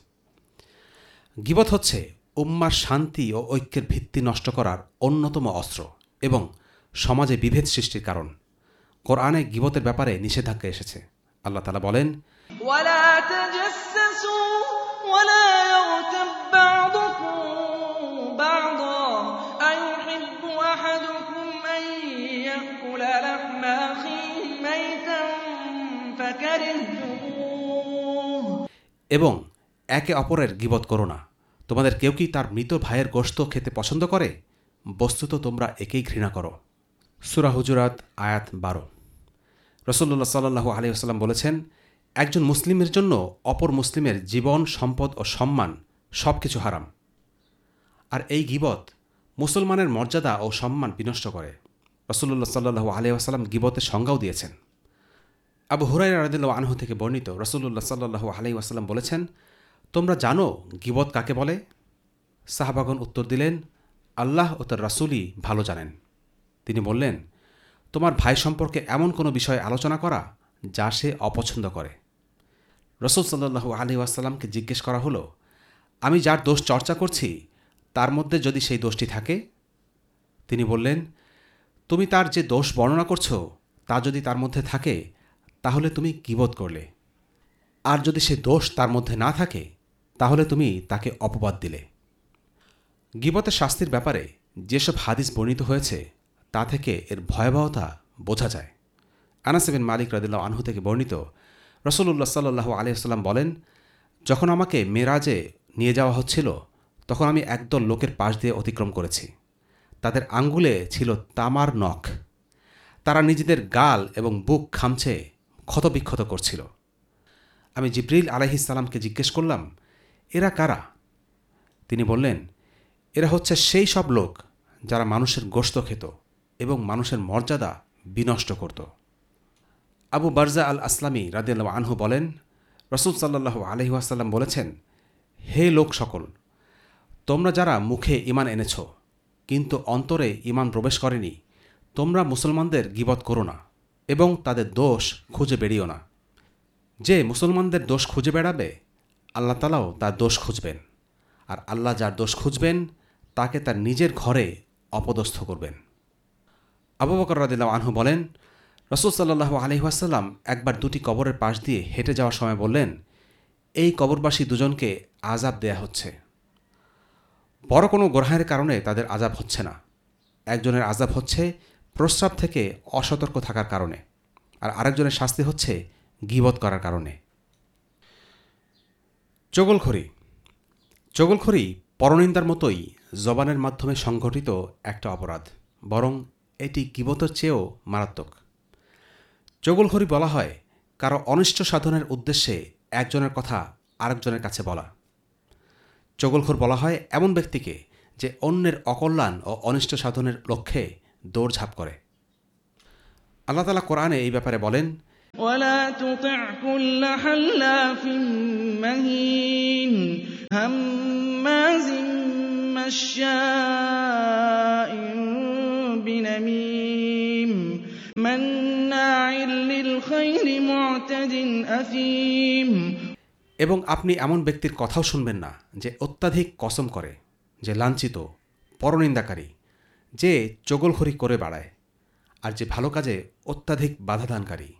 Speaker 1: গিবত হচ্ছে উম্মার শান্তি ও ঐক্যের ভিত্তি নষ্ট করার অন্যতম অস্ত্র এবং সমাজে বিভেদ সৃষ্টির কারণ। কোরআনে গিবতের ব্যাপারে নিষেধাজ্ঞা এসেছে। আল্লাহ তালা বলেন এবং একে অপরের গিবত করো না। তোমাদের কেউ কি তার মৃত ভাইয়ের গোস্ত খেতে পছন্দ করে? বস্তুত তোমরা একেই ঘৃণা করো। সুরাহুজুরাত আয়াত বারো। রসল্লা সাল্লু আলিয়াস্লাম বলেছেন, একজন মুসলিমের জন্য অপর মুসলিমের জীবন, সম্পদ ও সম্মান সব কিছু হারাম। আর এই গিবত মুসলমানের মর্যাদা ও সম্মান বিনষ্ট করে। রসল্লা সাল্লু আলিয়াস্লাম গিবতের সংজ্ঞাও দিয়েছেন। আবু হুরাই রাদিল্লা আনহু থেকে বর্ণিত রসুল্লাহ সাল্লু আলাই আসাল্লাম বলেছেন, তোমরা জানো গিবত কাকে বলে? সাহাবাগন উত্তর দিলেন, আল্লাহ ও তার রাসুলই ভালো জানেন। তিনি বললেন তোমার ভাই সম্পর্কে এমন কোনো বিষয় আলোচনা করা যা সে অপছন্দ করে? রসুল সাল্লু আলী আসাল্লামকে জিজ্ঞেস করা হলো, আমি যার দোষ চর্চা করছি, তার মধ্যে যদি সেই দোষটি থাকে? তিনি বললেন, তুমি তার যে দোষ বর্ণনা করছ, তা যদি তার মধ্যে থাকে, তাহলে তুমি কিবোধ করলে? আর যদি সে দোষ তার মধ্যে না থাকে, তাহলে তুমি তাকে অপবাদ দিলে। গিবতের শাস্তির ব্যাপারে যেসব হাদিস বর্ণিত হয়েছে তা থেকে এর ভয়াবহতা বোঝা যায়। আনাসেবিন মালিক রদিল্লা আনহু থেকে বর্ণিত রসুল্লাহ সাল্লু আলিয়াল্লাম বলেন, যখন আমাকে মেরাজে নিয়ে যাওয়া হচ্ছিল, তখন আমি একদল লোকের পাশ দিয়ে অতিক্রম করেছি। তাদের আঙ্গুলে ছিল তামার নখ। তারা নিজেদের গাল এবং বুক খামছে ক্ষতবিক্ষত করছিল। আমি জিব্রিল আলাইহিসাল্লামকে জিজ্ঞেস করলাম, এরা কারা? তিনি বললেন, এরা হচ্ছে সেই সব লোক যারা মানুষের গোস্ত খেত। এবং মানুষের মর্যাদা বিনষ্ট করত। আবু বারজা আল আসলামী রাদিয়াল্লাহ আনহু বলেন, রসুল সাল্লাহ আলহিহাসাল্লাম বলেছেন, হে লোক সকল, তোমরা যারা মুখে ইমান এনেছ, কিন্তু অন্তরে ইমান প্রবেশ করেনি, তোমরা মুসলমানদের গিবত করো না এবং তাদের দোষ খুঁজে বেরিও না। যে মুসলমানদের দোষ খুঁজে বেড়াবে, আল্লাহ তালাও তার দোষ খুঁজবেন। আর আল্লাহ যার দোষ খুঁজবেন, তাকে তার নিজের ঘরে অপদস্থ করবেন। আবু বকর রাদিল্লাহ আনহু বলেন, রসুল সাল্লাহ আলহিহাসাল্লাম একবার দুটি কবরের পাশ দিয়ে হেঁটে যাওয়ার সময় বললেন, এই কবরবাসী দুজনকে আজাব দেয়া হচ্ছে। বড় কোনো গ্রহের কারণে তাদের আজাব হচ্ছে না। একজনের আজাব হচ্ছে প্রস্রাব থেকে অসতর্ক থাকার কারণে, আর আরেকজনের শাস্তি হচ্ছে গিবত করার কারণে। চগলখড়ি। চগলখড়ি পরনিন্দার মতোই জবানের মাধ্যমে সংঘটিত একটা অপরাধ, বরং এটি গিবতের চেয়েও মারাত্মক চগলখড়ি বলা হয় কারো অনিষ্ট সাধনের উদ্দেশ্যে একজনের কথা আরেকজনের কাছে বলা চগলখোর বলা হয় এমন ব্যক্তিকে যে অন্যের অকল্যাণ ও অনিষ্ট সাধনের লক্ষ্যে দৌড়ঝাঁপ করে আল্লাহ তালা কোরআনে এই ব্যাপারে বলেন
Speaker 2: ولا تطع كل حلاف مهين هماز مشاء بنميم مناع للخير معتد أثيم
Speaker 1: এবং আপনি এমন ব্যক্তির কথাও শুনবেন না যে অত্যাধিক কসম করে যে লাঞ্ছিত পরনিন্দাকারী যে চগলখড়ি করে বাড়ায় আর যে ভালো কাজে অত্যাধিক বাধাদানকারী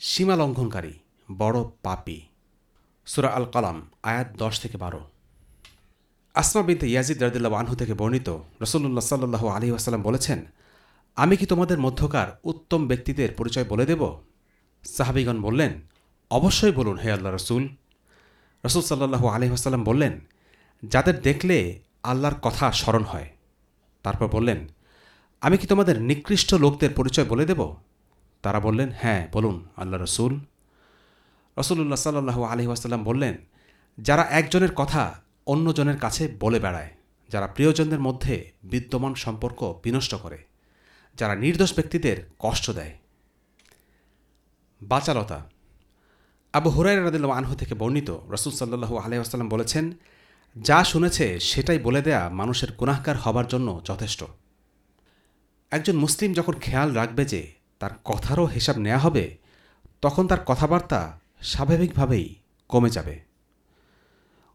Speaker 1: সীমা লঙ্ঘনকারী বড় পাপি সুরা আল কালাম আয়াত দশ থেকে বারো আসমা বিনতে ইয়াজিদ রাদিল্লাহ আনহু থেকে বর্ণিত রসল্লা সাল্লু আলী আসাল্লাম বলেছেন, আমি কি তোমাদের মধ্যকার উত্তম ব্যক্তিদের পরিচয় বলে দেব? সাহাবিগণ বললেন, অবশ্যই বলুন হে আল্লাহ রসুল। রসুল সাল্লাহু আলহিহাসাল্লাম বললেন, যাদের দেখলে আল্লাহর কথা স্মরণ হয়। তারপর বললেন, আমি কি তোমাদের নিকৃষ্ট লোকদের পরিচয় বলে দেব? তারা বললেন হ্যাঁ বলুন আল্লাহ রসুল। রসুল্লাহ সাল্লু আসাল্লাম বললেন, যারা একজনের কথা অন্যজনের কাছে বলে বেড়ায়, যারা প্রিয়জনদের মধ্যে বিদ্যমান সম্পর্ক বিনষ্ট করে, যারা নির্দোষ ব্যক্তিদের কষ্ট দেয়। বাচালতা। আবু হুরাই রাদিল্লা আনহু থেকে বর্ণিত রসুল সাল্লু আলহাম বলেছেন, যা শুনেছে সেটাই বলে দেয়া মানুষের গুনাহকার হবার জন্য যথেষ্ট। একজন মুসলিম যখন খেয়াল রাখবে যে তার কথারও হিসাব নেওয়া হবে, তখন তার কথাবার্তা স্বাভাবিকভাবেই কমে যাবে।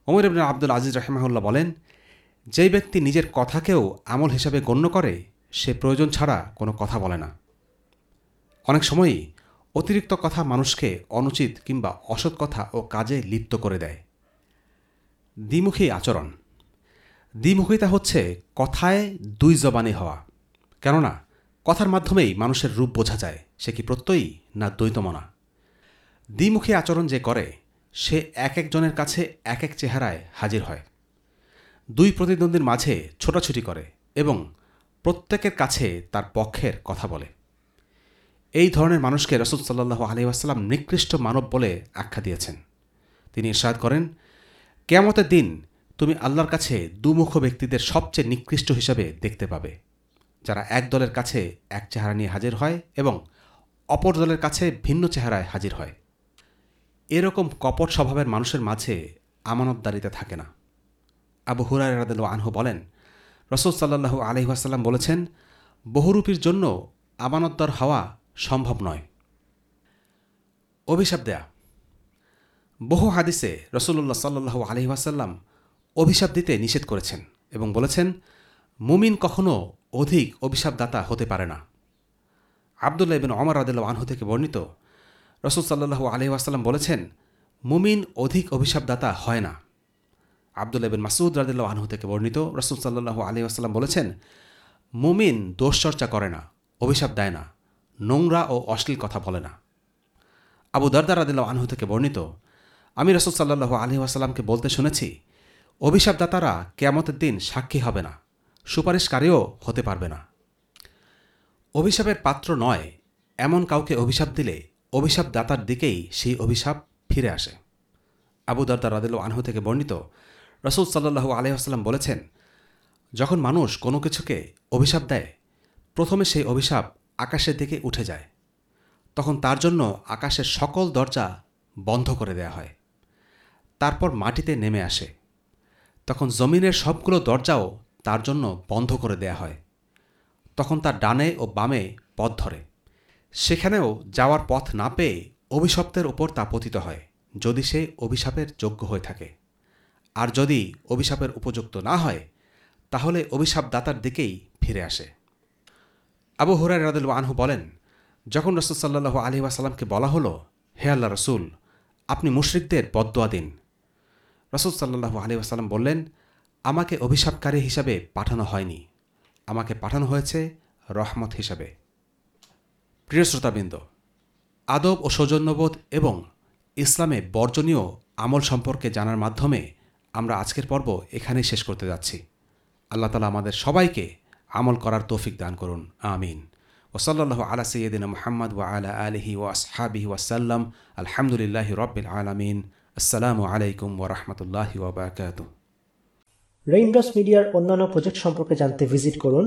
Speaker 1: ওমর ইবনে আব্দুল আজিজ রহমাহুল্লাহ বলেন, যেই ব্যক্তি নিজের কথাকেও আমল হিসাবে গণ্য করে, সে প্রয়োজন ছাড়া কোনো কথা বলে না। অনেক সময়ই অতিরিক্ত কথা মানুষকে অনুচিত কিংবা অসৎ কথা ও কাজে লিপ্ত করে দেয়। দ্বিমুখী আচরণ। দ্বিমুখিতা হচ্ছে কথায় দুই জবানি হওয়া। কেননা, কথার মাধ্যমেই মানুষের রূপ বোঝা যায়, সে কি প্রত্যয়ী না দ্বৈতমনা। দ্বিমুখী আচরণ যে করে সে এক একজনের কাছে এক এক চেহারায় হাজির হয়। দুই প্রতিদ্বন্দ্বীর মাঝে ছোটাছুটি করে এবং প্রত্যেকের কাছে তার পক্ষের কথা বলে। এই ধরনের মানুষকে রসুল সাল্লাহ আলহিহাস্লাম নিকৃষ্ট মানব বলে আখ্যা দিয়েছেন। তিনি ইরশাদ করেন কেমতের দিন তুমি আল্লাহর কাছে দুমুখ ব্যক্তিদের সবচেয়ে নিকৃষ্ট হিসাবে দেখতে পাবে, যারা এক দলের কাছে এক চেহারা নিয়ে হাজির হয় এবং অপর দলের কাছে ভিন্ন চেহারায় হাজির হয়। এরকম কপট স্বভাবের মানুষের মাঝে আমানতদারিতে থাকে না। আবু হুরার রাদেল আনহু বলেন, রসুল সাল্লাহু আলহিহাসাল্লাম বলেছেন, বহুরূপীর জন্য আমানতদার হওয়া সম্ভব নয়। অভিশাপ দেয়া। বহু হাদিসে রসুল্লাহ সাল্লু আলহিহাসাল্লাম অভিশাপ দিতে নিষেধ করেছেন এবং বলেছেন, মুমিন কখনও অধিক অভিশাপদাতা হতে পারে না। আবদুল্লাহ বিন অমর আদিল্লা আনহু থেকে বর্ণিত রসুল সাল্লু আলহিহাসাল্লাম বলেছেন, মুমিন অধিক অভিশাপদাতা হয় না। আবদুল্লাহ বিন মাসুদ রাদিল্লা আনহু থেকে বর্ণিত রসুল সাল্লু আলহিহাসাল্লাম বলেছেন, মুমিন দোষচর্চা করে না, অভিশাপ দেয় না, নোংরা ও অশ্লীল কথা বলে না। আবু দরদার আদিল্লা আনহু থেকে বর্ণিত, আমি রসুল সাল্লু আলহি আসাল্লামকে বলতে শুনেছি, অভিশাপদাতারা কেয়ামতের দিন সাক্ষী হবে না, সুপারিশকারীও হতে পারবে না। অভিশাপের পাত্র নয়, এমন কাউকে অভিশাপ দিলে অভিশাপদাতার দিকেই সেই অভিশাপ ফিরে আসে। আবু দরদার রাদিল আনহু থেকে বর্ণিত রসুল সাল্লু আলহাম বলেছেন, যখন মানুষ কোনো কিছুকে অভিশাপ দেয়, প্রথমে সেই অভিশাপ আকাশের দিকে উঠে যায়। তখন তার জন্য আকাশের সকল দরজা বন্ধ করে দেয়া হয়। তারপর মাটিতে নেমে আসে। তখন জমিনের সবগুলো দরজাও তার জন্য বন্ধ করে দেয়া হয়। তখন তার ডানে ও বামে পথ ধরে। সেখানেও যাওয়ার পথ না পেয়ে অভিশপ্তের ওপর তা পতিত হয়, যদি সে অভিশাপের যোগ্য হয়ে থাকে। আর যদি অভিশাপের উপযুক্ত না হয়, তাহলে অভিশাপদাতার দিকেই ফিরে আসে। আবু হুরাই রাদুল আনহু বলেন, যখন রসুল সাল্লাহ আলী ওয়াসাল্লামকে বলা হলো, হে আল্লাহ রসুল, আপনি মুশরিকদের বদোয়া দিন। রসুল সাল্লাহু আলী আসাল্লাম বললেন, আমাকে অভিশাপকারী হিসাবে পাঠানো হয়নি। আমাকে পাঠানো হয়েছে রহমত হিসাবে। প্রিয় শ্রোতাবৃন্দ, আদব ও সৌজন্যবোধ এবং ইসলামে বর্জনীয় আমল সম্পর্কে জানার মাধ্যমে আমরা আজকের পর্ব এখানেই শেষ করতে যাচ্ছি। আল্লাহ তালা আমাদের সবাইকে আমল করার তৌফিক দান করুন। আমিন। ওসল্লাহ আলা সৈয়দিন মোহাম্মদ ওয়া আলা আলহি ও আসহাবিহি ওয়াসাল্লাম আলহামদুলিল্লাহ রব্বিল আলমিন। আসসালামু আলাইকুম ওরহমতুল্লাহ ওবরাকাত
Speaker 3: রেইনড্রপস মিডিয়ার অন্যান্য প্রজেক্ট সম্পর্কে জানতে ভিজিট করুন।